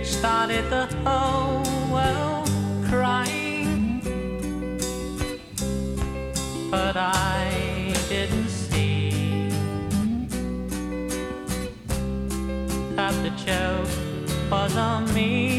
which started the whole world crying. But I didn't see that the joke was on me.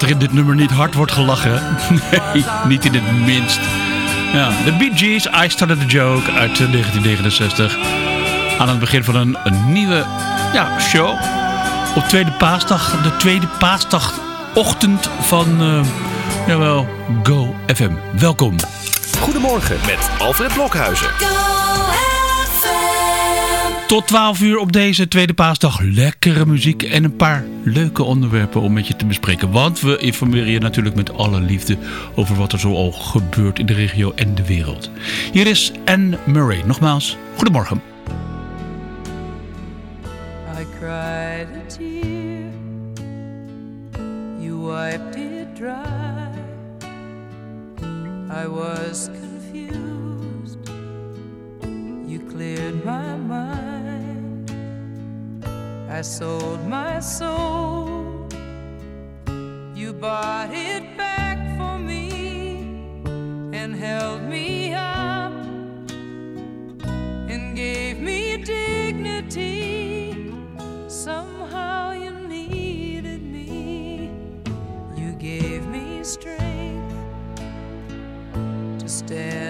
Dat er in dit nummer niet hard wordt gelachen. Nee, niet in het minst. Ja, de Bee Gees, I Started a Joke uit eh, 1969. Aan het begin van een, een nieuwe ja, show. Op tweede paasdag, de tweede paasdagochtend van, eh, jawel, Go FM. Welkom. Goedemorgen met Alfred Blokhuizen. Tot 12 uur op deze tweede paasdag. Lekkere muziek en een paar leuke onderwerpen om met je te bespreken. Want we informeren je natuurlijk met alle liefde over wat er zo al gebeurt in de regio en de wereld. Hier is Anne Murray. Nogmaals, goedemorgen. I sold my soul, you bought it back for me and held me up and gave me dignity. Somehow you needed me. You gave me strength to stand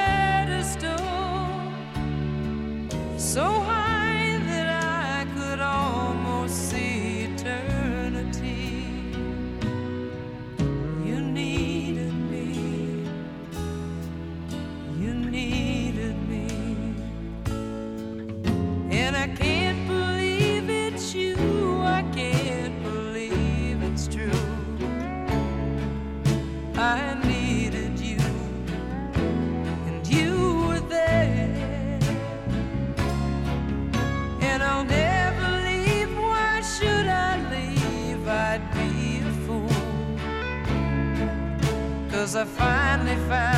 me found.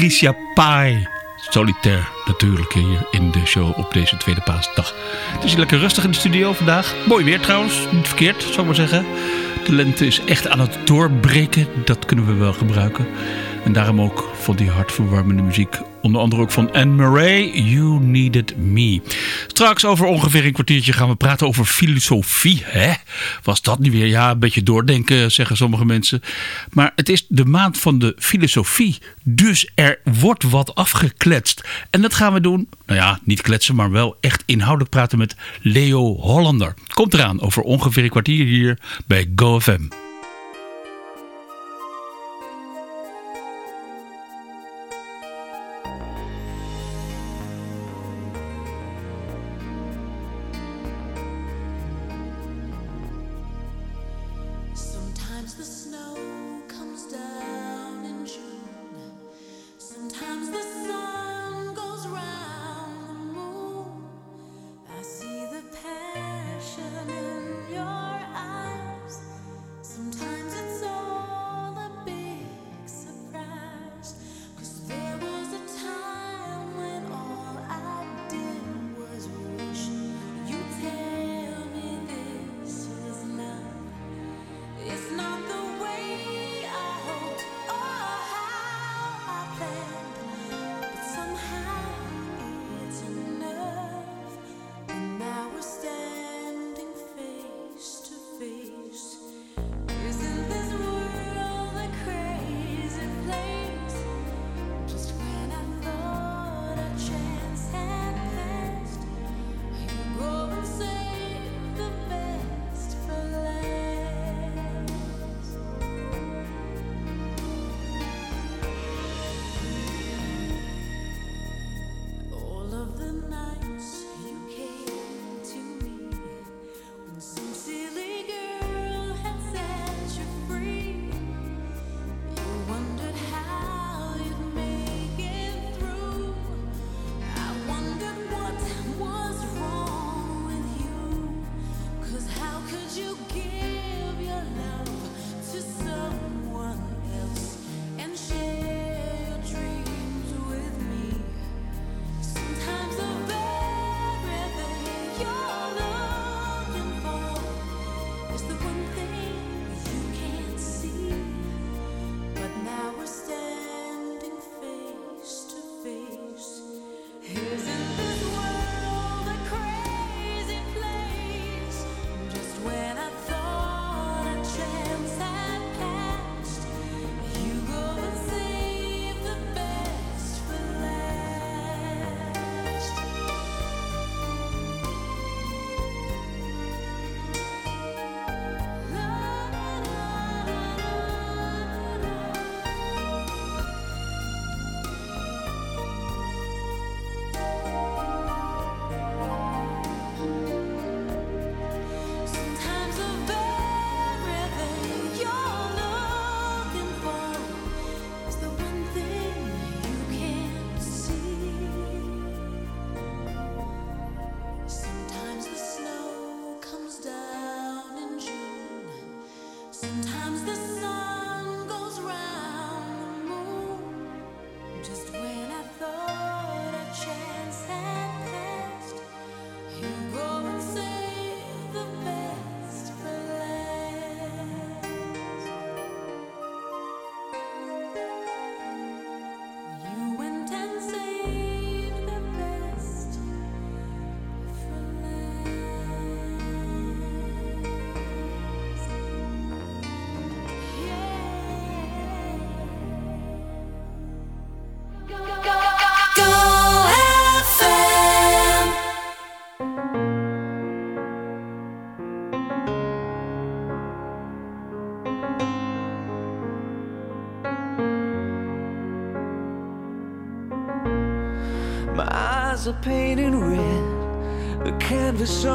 Patricia Pai. Solitaire natuurlijk hier in de show op deze tweede paasdag. Het is lekker rustig in de studio vandaag. Mooi weer trouwens, niet verkeerd zou ik maar zeggen. De lente is echt aan het doorbreken, dat kunnen we wel gebruiken. En daarom ook van die hartverwarmende muziek. Onder andere ook van Anne Murray, You Needed Me. Straks over ongeveer een kwartiertje gaan we praten over filosofie. Hè? Was dat niet weer? Ja, een beetje doordenken, zeggen sommige mensen. Maar het is de maand van de filosofie. Dus er wordt wat afgekletst. En dat gaan we doen, nou ja, niet kletsen, maar wel echt inhoudelijk praten met Leo Hollander. Komt eraan over ongeveer een kwartier hier bij GoFM.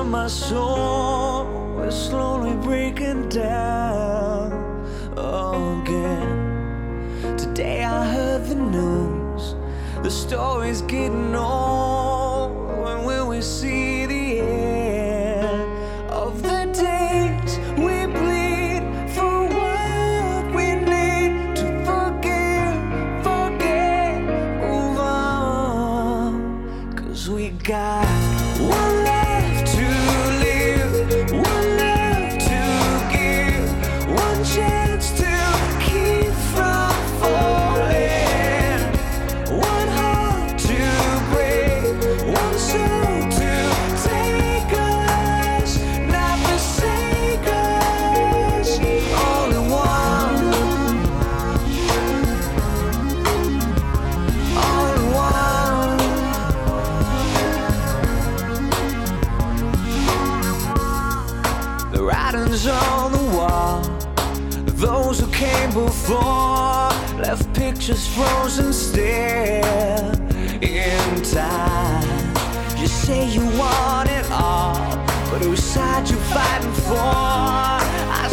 Of my soul is slowly breaking down again. Today I heard the news. The story's getting Those who came before left pictures frozen still in time. You say you want it all, but whose side you fighting for? I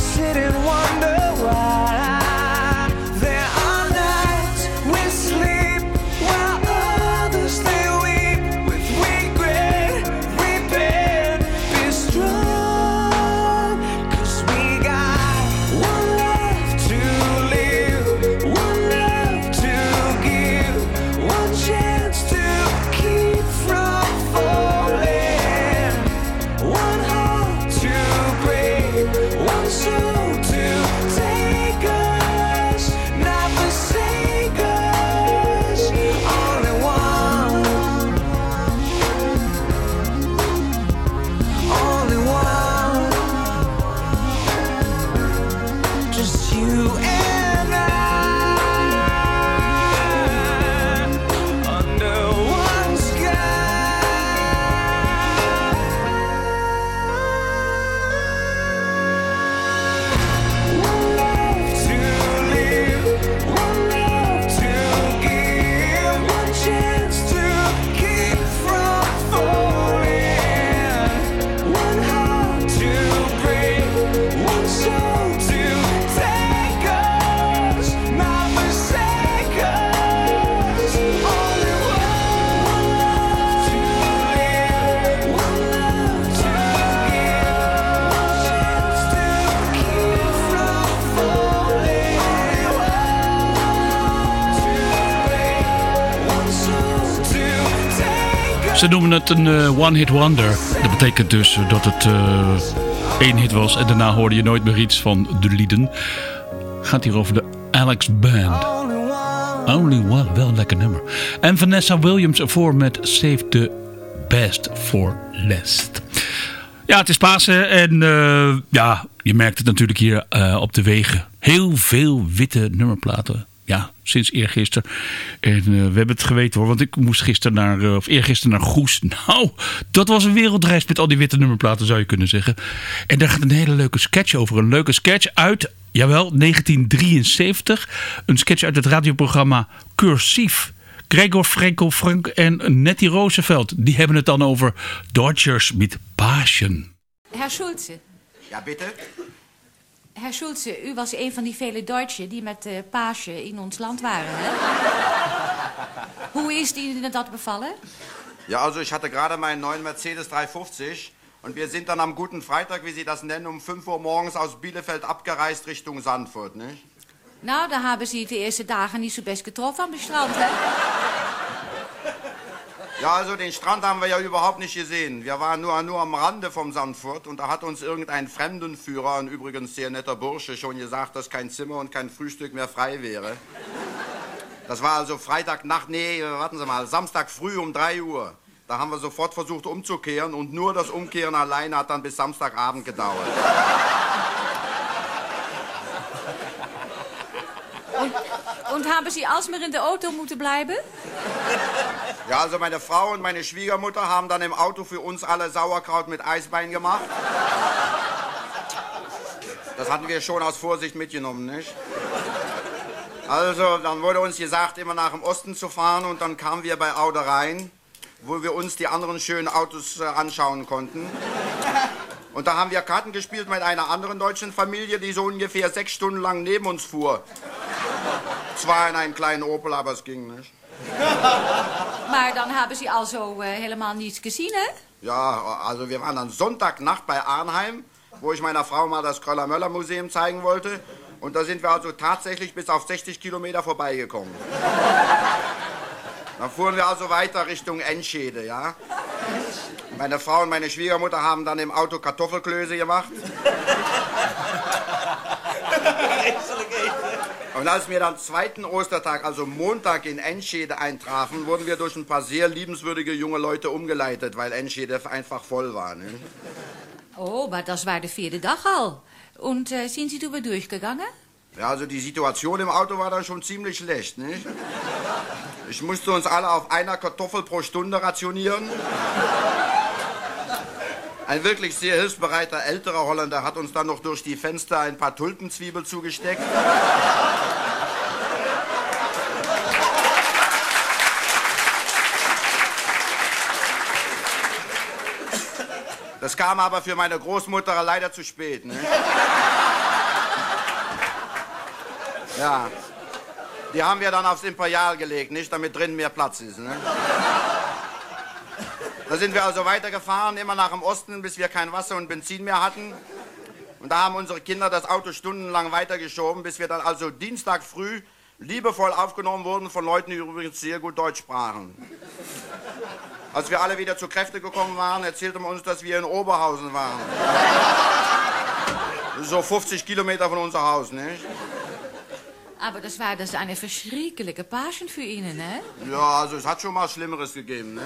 Ze noemen het een eh, one-hit wonder. Dat betekent dus dat het eh, één hit was en daarna hoorde je nooit meer iets van de lieden. Gaat hier over de Alex Band. Only one. Wel een lekker nummer. En Vanessa Williams ervoor met Save the Best for Last. Ja, het is Pasen en eh, ja, je merkt het natuurlijk hier eh, op de wegen. Heel veel witte nummerplaten. Ja, sinds eergisteren. En eh, we hebben het geweten hoor, want ik moest gisteren naar, eh, of eergisteren naar Goes. Nou, dat was een wereldreis met al die witte nummerplaten zou je kunnen zeggen. En daar gaat een hele leuke sketch over. Een leuke sketch uit, jawel, 1973. Een sketch uit het radioprogramma Cursief. Gregor Frenkel Frank en Nettie Roosevelt. Die hebben het dan over Dodgers met Passion. Herr Schulze, Ja, bitte? Herr Schulze, u was een van die vele Deutschen die met uh, Paasje in ons land waren, hè? Hoe is Ihnen dat bevallen? Ja, also ich hatte gerade meinen neuen Mercedes 350 und wir sind dann am guten Freitag, wie Sie das nennen, um 5 Uhr morgens aus Bielefeld abgereist Richtung Sandfurt, nicht? Nou, dan hebben ze de eerste dagen niet zo best getroffen aan het strand, hè? Ja, also den Strand haben wir ja überhaupt nicht gesehen. Wir waren nur, nur am Rande vom Sandfurt und da hat uns irgendein Fremdenführer, ein übrigens sehr netter Bursche, schon gesagt, dass kein Zimmer und kein Frühstück mehr frei wäre. Das war also Freitagnacht, nee, warten Sie mal, Samstag früh um 3 Uhr. Da haben wir sofort versucht umzukehren und nur das Umkehren alleine hat dann bis Samstagabend gedauert. Und haben Sie alsmaar in der Auto moeten blijven? Ja, also meine Frau und meine Schwiegermutter haben dann im Auto für uns alle Sauerkraut mit Eisbein gemacht. Das hatten wir schon aus Vorsicht mitgenommen, nicht? Also, dann wurde uns gesagt, immer nach dem Osten zu fahren und dann kamen wir bei Aude rein wo wir uns die anderen schönen Autos äh, anschauen konnten. Und da haben wir Karten gespielt mit einer anderen deutschen Familie, die so ungefähr sechs Stunden lang neben uns fuhr. Zwar in einem kleinen Opel, aber es ging nicht. Maar dan hebben ze al zo eh, helemaal niets gezien, hè? Ja, also wir waren dann Sonntagnacht bei Arnheim, wo ich meiner Frau mal das Kröller-Möller-Museum zeigen wollte. Und da sind wir also tatsächlich bis auf 60 Kilometer vorbeigekommen. Dann fuhren wir also weiter Richtung Enschede, ja. Meine Frau und meine Schwiegermutter haben dann im Auto Kartoffelklöße gemacht. Und als wir dann zweiten Ostertag, also Montag in Enschede eintrafen, wurden wir durch ein paar sehr liebenswürdige junge Leute umgeleitet, weil Enschede einfach voll war. Ne? Oh, maar dat war de vierde dag al. Und äh, sind Sie drüber durchgegangen? Ja, also die Situation im Auto war dann schon ziemlich schlecht, nicht? Ich musste uns alle auf einer Kartoffel pro Stunde rationieren. Ein wirklich sehr hilfsbereiter älterer Holländer hat uns dann noch durch die Fenster ein paar Tulpenzwiebel zugesteckt. Das kam aber für meine Großmutter leider zu spät. Ne? Ja. Die haben wir dann aufs Imperial gelegt, nicht damit drin mehr Platz ist. Ne? Da sind wir also weitergefahren, immer nach dem Osten, bis wir kein Wasser und Benzin mehr hatten. Und da haben unsere Kinder das Auto stundenlang weitergeschoben, bis wir dann also Dienstag früh liebevoll aufgenommen wurden von Leuten, die übrigens sehr gut Deutsch sprachen. Als wir alle wieder zu Kräfte gekommen waren, erzählte man uns, dass wir in Oberhausen waren. So 50 Kilometer von unser Haus, nicht? Aber das war dus eine verschrikkelijke Paschen für Ihnen, hè? Ja, also es hat schon mal Schlimmeres gegeben, ne?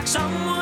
Like someone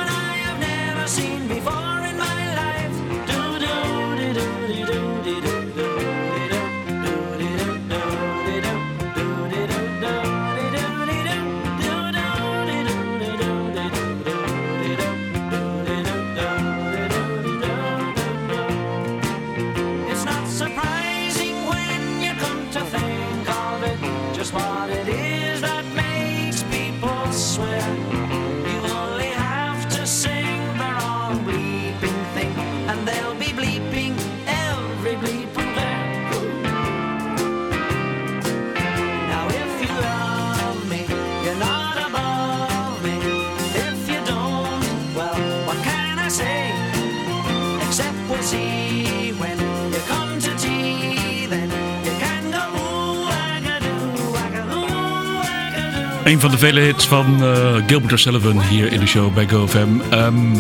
Een van de vele hits van eh, Gilbert O'Sullivan hier in de show bij GoFam. Ehm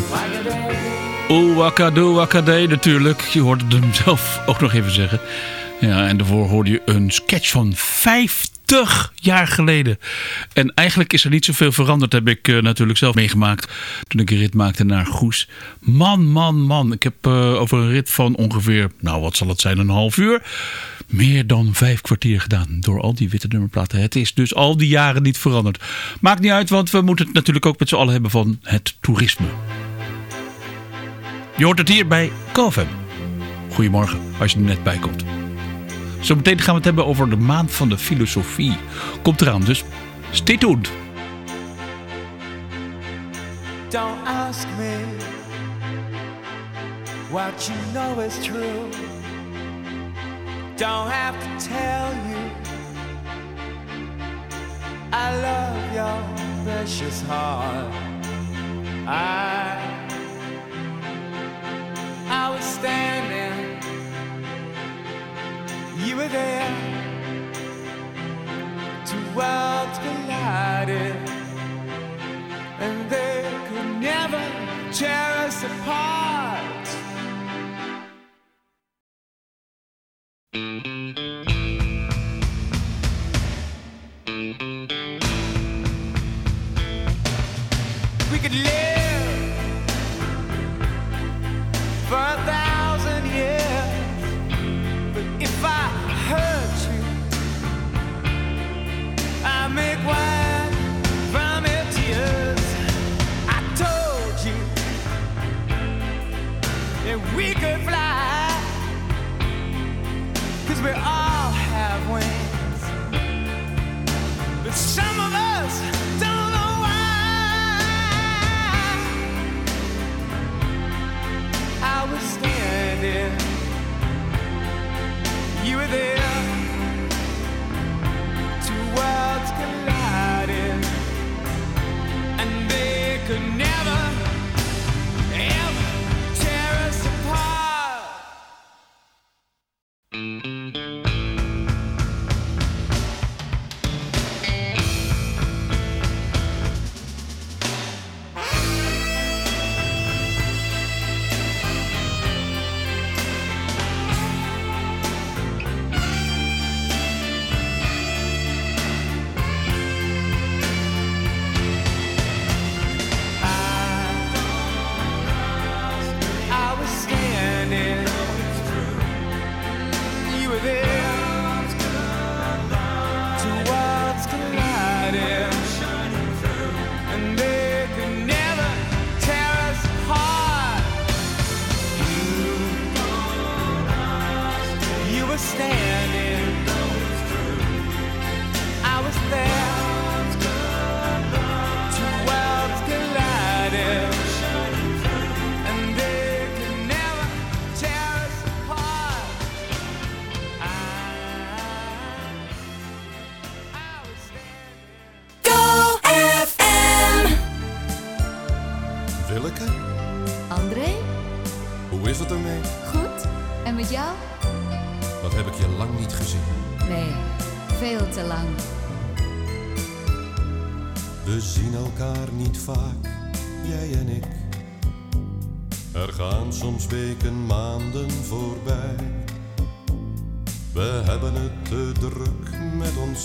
Oeh, wakadoo, wakadee natuurlijk. Je hoorde het hem zelf ook nog even zeggen. Ja, en daarvoor hoorde je een sketch van 15 jaar geleden. En eigenlijk is er niet zoveel veranderd, heb ik eh, natuurlijk zelf meegemaakt toen ik een rit maakte naar Goes. Man, man, man. Ik heb eh, over een rit van ongeveer, nou wat zal het zijn, een half uur. Meer dan vijf kwartier gedaan door al die witte nummerplaten. Het is dus al die jaren niet veranderd. Maakt niet uit, want we moeten het natuurlijk ook met z'n allen hebben van het toerisme. Je hoort het hier bij KFM. Goedemorgen, als je er net bij komt. Zometeen gaan we het hebben over de maand van de filosofie. Komt eraan, dus stay tuned. Don't ask me what you know is true. Don't have to tell you I love your precious heart. I I was standing, you were there. Two worlds collided and they could never tear us apart.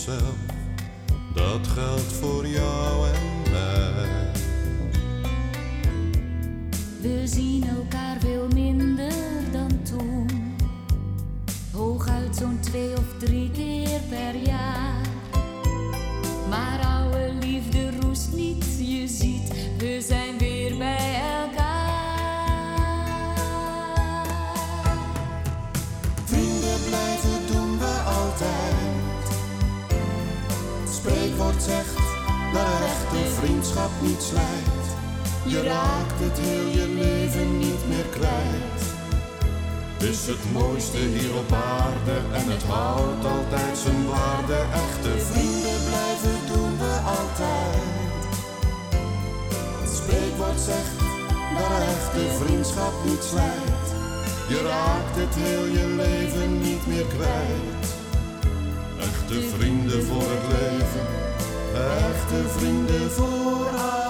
Dat geldt voor jou en mij. We zien elkaar veel minder dan toen. Hooguit zo'n twee of drie keer per jaar. Maar oude liefde roest niet, je ziet, we zijn weer zegt dat een echte vriendschap niet slijt. Je raakt het heel je leven niet meer kwijt. Is het mooiste hier op aarde en het houdt altijd zijn waarde. Echte Vrienden blijven doen we altijd. Het spreekwoord zegt dat een echte vriendschap niet slijt. Je raakt het heel je leven niet meer kwijt. Echte vrienden voor het leven. Echte vrienden voor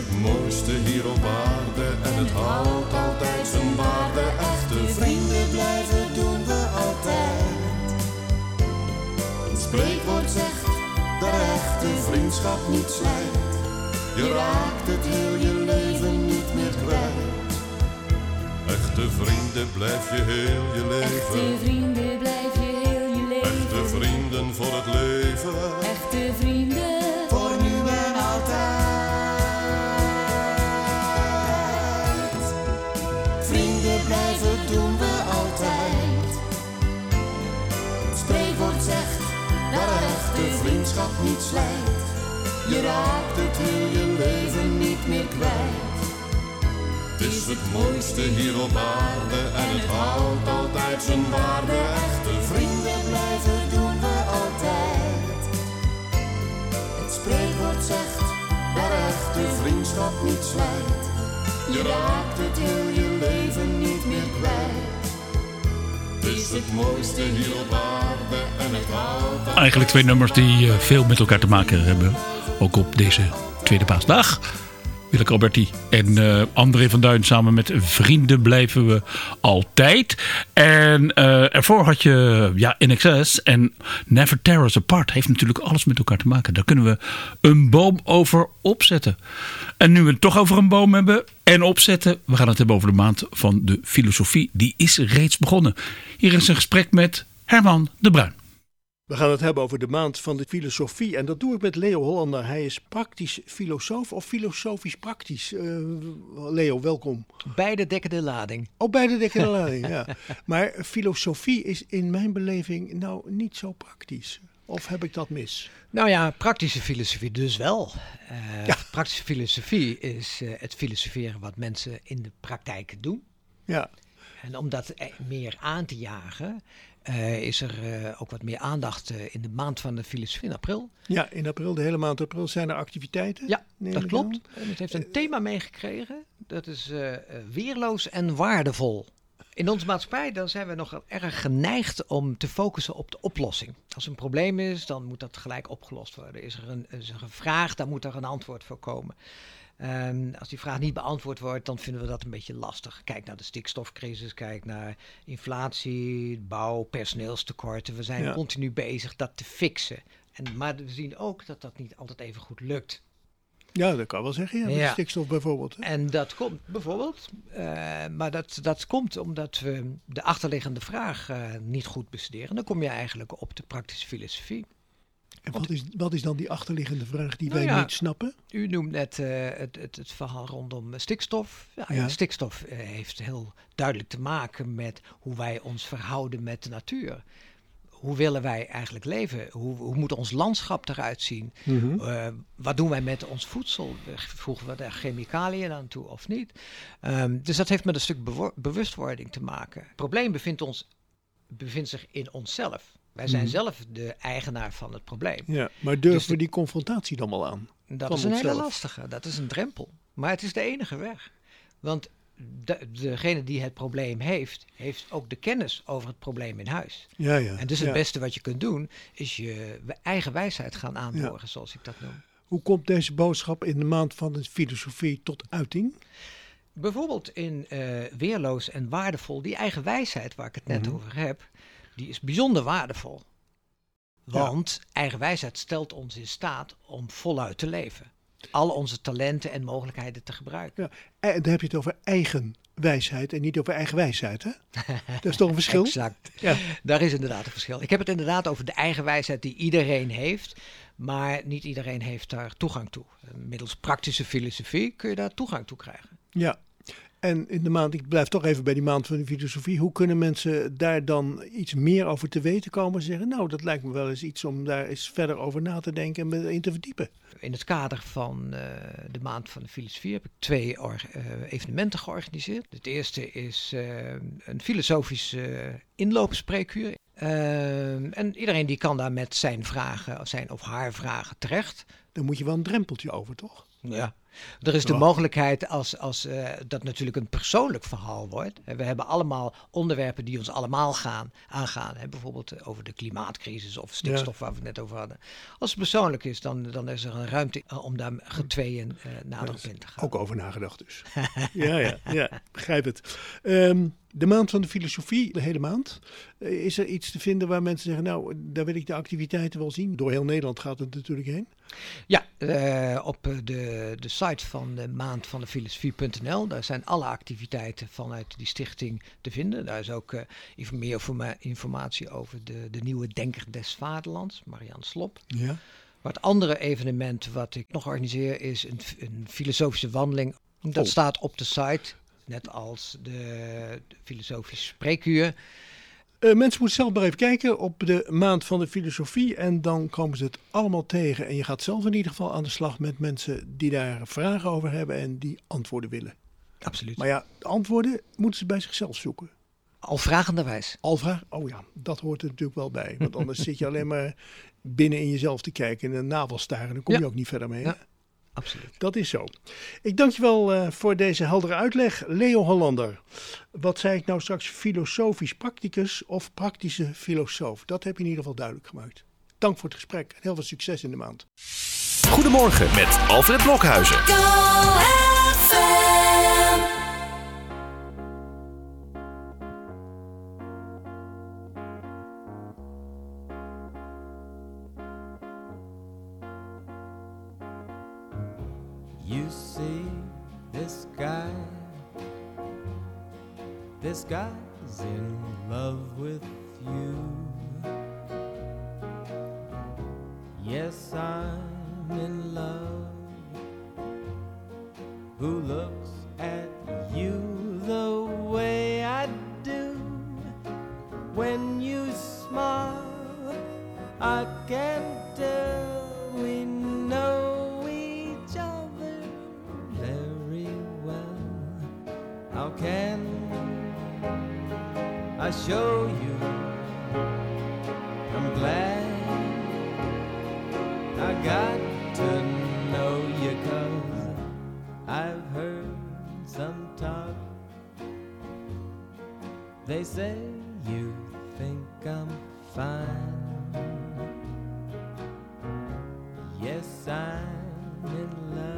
Het is het mooiste hier op aarde en het houdt altijd zijn waarde. Echte Vrienden blijven doen we altijd. Het spreekwoord zegt dat echte vriendschap niet slijt. Je raakt het heel je leven niet meer kwijt. Echte vrienden blijf je heel je Echte leven. vrienden blijf je heel je leven. Echte vrienden voor het leven. Echte vrienden. Niet slijt. Je raakt het heel je leven niet meer kwijt. Het is het mooiste hier op aarde en het houdt altijd zijn waarde. Echte Vrienden blijven doen we altijd. Het spreekwoord zegt dat echte vriendschap niet slijt. Je raakt het heel je leven niet meer kwijt. Het en het Eigenlijk twee nummers die eh, veel met elkaar te maken hebben. Ook op deze tweede paasdag. Willeke Alberti en eh, André van Duin samen met Vrienden blijven we altijd. En eh, ervoor had je ja, Excess en Never Tear Us Apart. Heeft natuurlijk alles met elkaar te maken. Daar kunnen we een boom over opzetten. En nu we het toch over een boom hebben en opzetten. We gaan het hebben over de maand van de filosofie. Die is reeds begonnen. Hier is een gesprek met Herman de Bruin. We gaan het hebben over de maand van de filosofie. En dat doe ik met Leo Hollander. Hij is praktisch filosoof of filosofisch praktisch. Eh, Leo, welkom. Beide dekken de lading. Oh, beide dekken de lading, ja. Maar filosofie is in mijn beleving nou niet zo praktisch. Of heb ik dat mis? Nou ja, praktische filosofie dus wel. Eh, Praktische filosofie is eh, het filosoferen wat mensen in de praktijk doen. Ja. En om dat meer aan te jagen, eh, is er eh, ook wat meer aandacht eh, in de maand van de filosofie in april. Ja, in april, de hele maand april, zijn er activiteiten. Ja, dat klopt. En het heeft een thema meegekregen. Dat is weerloos en waardevol. In onze maatschappij dan zijn we nog erg geneigd om te focussen op de oplossing. Als een probleem is, dan moet dat gelijk opgelost worden. Is er een, is er een vraag, dan moet er een antwoord voor komen. En als die vraag niet beantwoord wordt, dan vinden we dat een beetje lastig. Kijk naar de stikstofcrisis, kijk naar inflatie, bouw, personeelstekorten. We zijn Ja. continu bezig dat te fixen. En, maar we zien ook dat dat niet altijd even goed lukt. Ja, dat kan wel zeggen. Ja, met Ja. stikstof bijvoorbeeld. hè. En dat komt bijvoorbeeld, eh, maar dat, dat komt omdat we de achterliggende vraag eh, niet goed bestuderen. Dan kom je eigenlijk op de praktische filosofie. En wat is, wat is dan die achterliggende vraag die Nou wij ja, niet snappen? U noemt net eh, het, het, het verhaal rondom stikstof. Ja. Stikstof eh, heeft heel duidelijk te maken met hoe wij ons verhouden met de natuur. Hoe willen wij eigenlijk leven? Hoe, hoe moet ons landschap eruit zien? Mhm. Eh, wat doen wij met ons voedsel? Voegen we daar chemicaliën aan toe of niet? Ehm, dus dat heeft met een stuk bewustwording te maken. Het probleem bevindt, ons, bevindt zich in onszelf. Wij zijn Mhm. zelf de eigenaar van het probleem. Ja, maar durven Dus de- we die confrontatie dan wel aan? Dat is een hele lastige, dat is een drempel. Maar het is de enige weg. Want de, degene die het probleem heeft, heeft ook de kennis over het probleem in huis. Ja, ja. En dus het ja. beste wat je kunt doen, is je eigen wijsheid gaan aanboren, zoals ik dat noem. Hoe komt deze boodschap in de maand van de filosofie tot uiting? Bijvoorbeeld in eh, Weerloos en Waardevol, die eigen wijsheid waar ik het net Mhm. over heb, die is bijzonder waardevol. Want eigen wijsheid stelt ons in staat om voluit te leven. Al onze talenten en mogelijkheden te gebruiken. Ja. En dan heb je het over eigen wijsheid en niet over eigen wijsheid, hè? Dat is toch een verschil? Exact. Ja. Daar is inderdaad een verschil. Ik heb het inderdaad over de eigen wijsheid die iedereen heeft, maar niet iedereen heeft daar toegang toe. Middels praktische filosofie kun je daar toegang toe krijgen. Ja. En in de maand, ik blijf toch even bij die maand van de filosofie. Hoe kunnen mensen daar dan iets meer over te weten komen? En zeggen, nou, dat lijkt me wel eens iets om daar eens verder over na te denken en me in te verdiepen. In het kader van eh, de maand van de filosofie heb ik twee eh, evenementen georganiseerd. Het eerste is eh, een filosofische inloopspreekuur. En iedereen die kan daar met zijn vragen, zijn of haar vragen terecht. Dan moet je wel een drempeltje over, toch? Ja. Er is de mogelijkheid als, als eh, dat natuurlijk een persoonlijk verhaal wordt. We hebben allemaal onderwerpen die ons allemaal gaan, aangaan. Hè? Bijvoorbeeld eh, over de klimaatcrisis of stikstof waar we het net over hadden. Als het persoonlijk is, dan, dan is er een ruimte eh, om daar getweeën eh nader op in te gaan. Ook over nagedacht dus. ja, ja, ja, begrijp het. Ehm, de maand van de filosofie, de hele maand. Is er iets te vinden waar mensen zeggen, nou, daar wil ik de activiteiten wel zien? Door heel Nederland gaat het natuurlijk heen. Ja, eh, op eh, de, de site van de maand van de filosofie.nl. Daar zijn alle activiteiten vanuit die stichting te vinden. Daar is ook even meer informa- informatie over de, de nieuwe Denker des Vaderlands, Marianne Slop. Ja. Maar het andere evenement wat ik nog organiseer is een, een filosofische wandeling. Dat Oh. staat op de site, net als de, de filosofische spreekuur. Eh, mensen moeten zelf maar even kijken op de maand van de filosofie en dan komen ze het allemaal tegen. En je gaat zelf in ieder geval aan de slag met mensen die daar vragen over hebben en die antwoorden willen. Absoluut. Maar ja, de antwoorden moeten ze bij zichzelf zoeken. Al vragenderwijs. Al vraag, oh ja, dat hoort er natuurlijk wel bij. Want anders zit je alleen maar binnen in jezelf te kijken en een navel staren. Dan kom je ook niet verder mee. Ja, absoluut. Dat is zo. Ik dank je wel eh, voor deze heldere uitleg. Leo Hollander, wat zei ik nou straks? Filosofisch practicus of praktische filosoof? Dat heb je in ieder geval duidelijk gemaakt. Dank voor het gesprek en heel veel succes in de maand. Goedemorgen met Alfred Blokhuizen. I've heard some talk. They say you think I'm fine. Yes, I'm in love.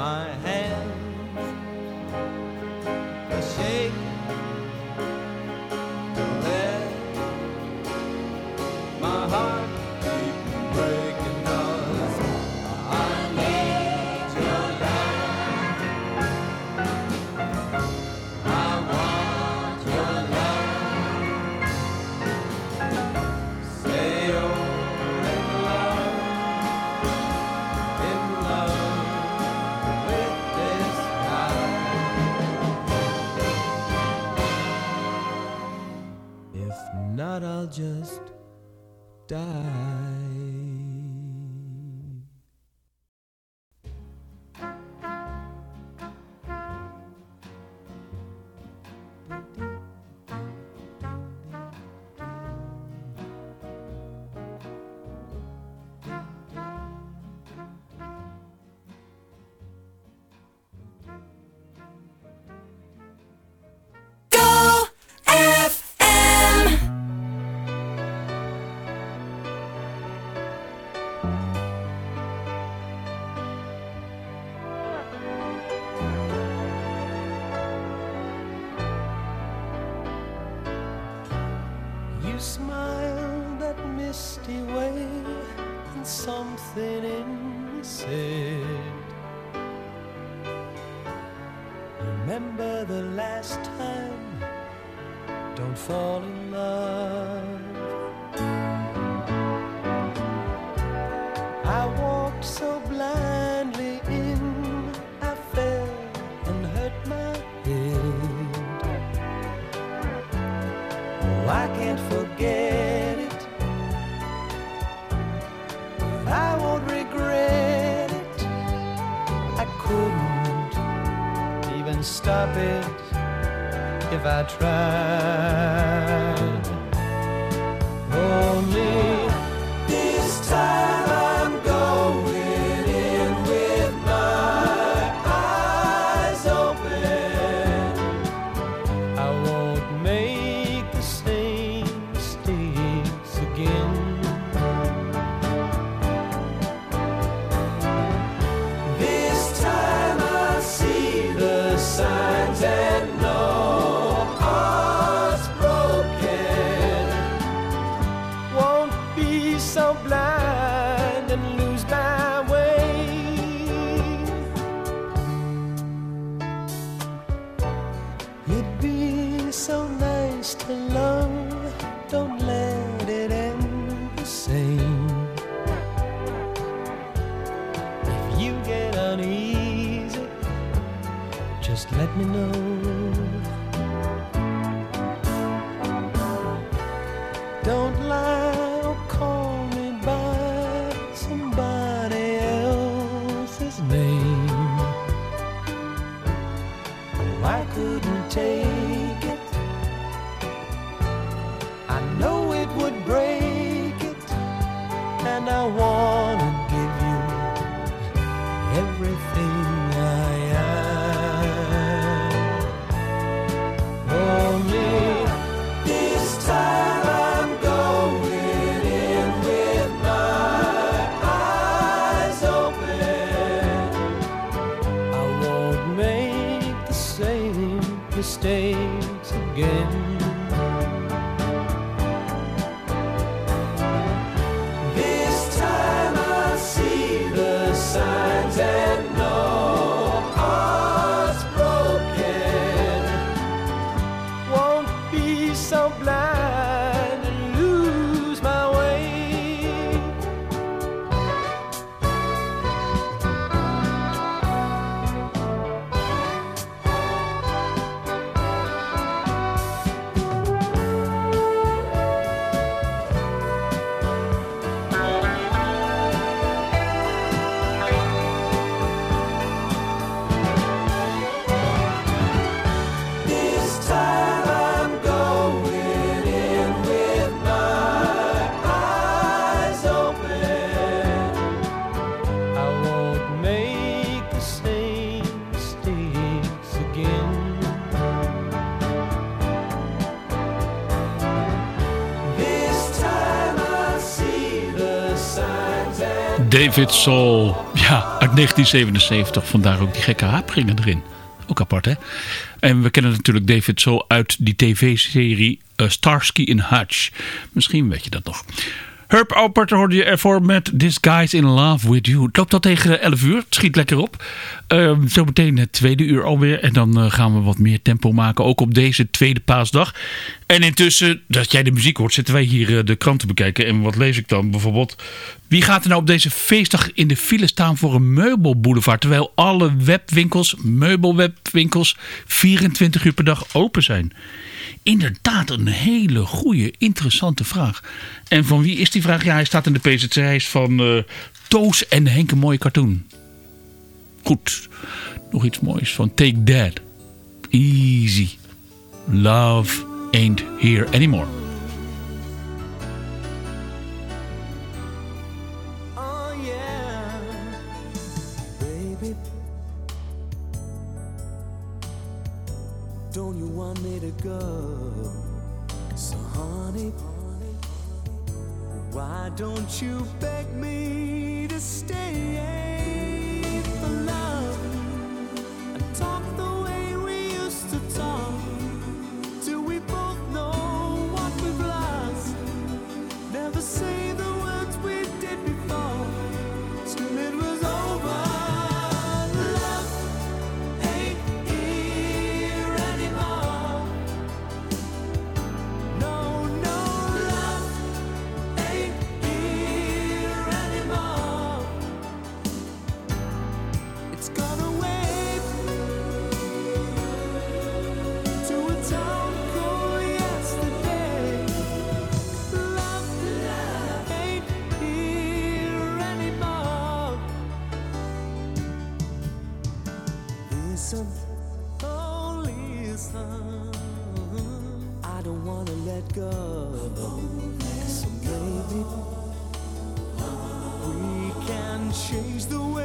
My hands. Are forget it. I won't regret it. I couldn't even stop it if I tried. Oh Only again. David Soul. Ja, uit 1977. Vandaar ook die gekke haperingen erin. Ook apart, hè? En we kennen natuurlijk David Soul uit die tv-serie uh, Starsky in Hutch. Misschien weet je dat nog. Herb Alpert hoorde je ervoor met This Guy's in Love With You. Het loopt al tegen 11 uur. Het schiet lekker op. Uh, zometeen het tweede uur alweer. En dan eh, gaan we wat meer tempo maken. Ook op deze tweede paasdag. En intussen, dat jij de muziek hoort, zitten wij hier uh, de kranten bekijken. En wat lees ik dan? Bijvoorbeeld, wie gaat er nou op deze feestdag in de file staan voor een meubelboulevard? Terwijl alle webwinkels, meubelwebwinkels, 24 uur per dag open zijn. Inderdaad, een hele goede, interessante vraag. En van wie is die vraag? Ja, hij staat in de PZC. Van eh, Toos en Henk, een mooie cartoon. Goed, nog iets moois van Take That. Easy. Love ain't here anymore. Don't you beg me go. So maybe we can change the way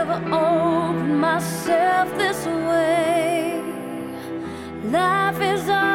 Never opened myself this way. Life is ours,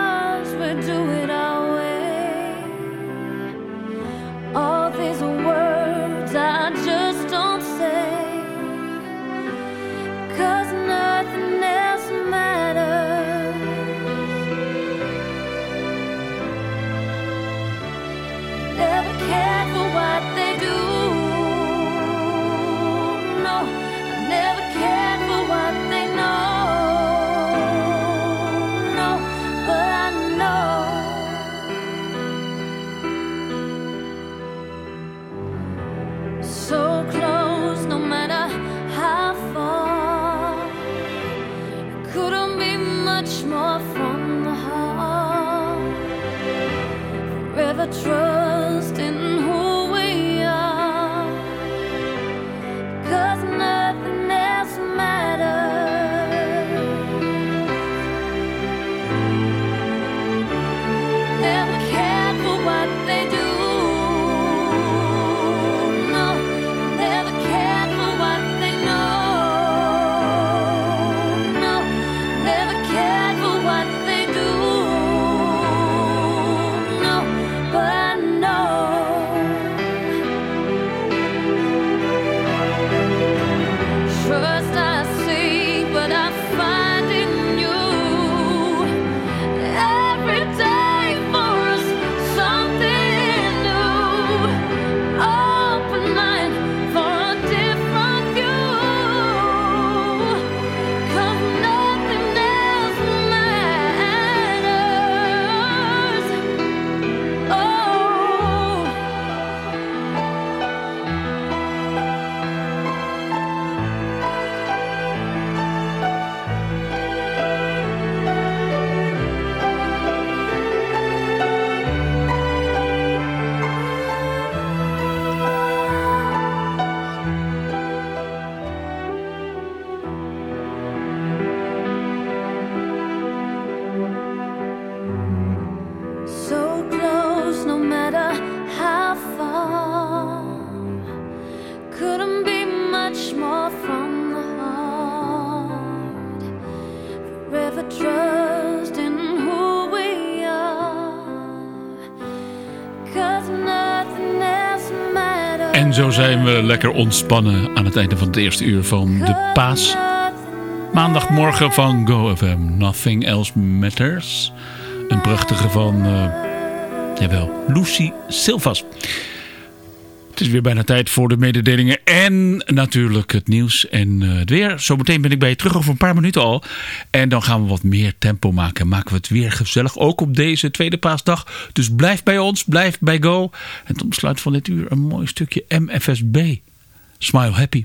zo zijn we lekker ontspannen aan het einde van het eerste uur van de Paas. Maandagmorgen van GoFM. Nothing Else Matters. Een prachtige van, eh, jawel, Lucy Silvas. Het is weer bijna tijd voor de mededelingen en natuurlijk het nieuws en eh, het weer. Zometeen ben ik bij je terug over een paar minuten al. En dan gaan we wat meer tempo maken. Maken we het weer gezellig, ook op deze tweede paasdag. Dus blijf bij ons, blijf bij Go. En tot besluit van dit uur een mooi stukje MFSB. Smile Happy.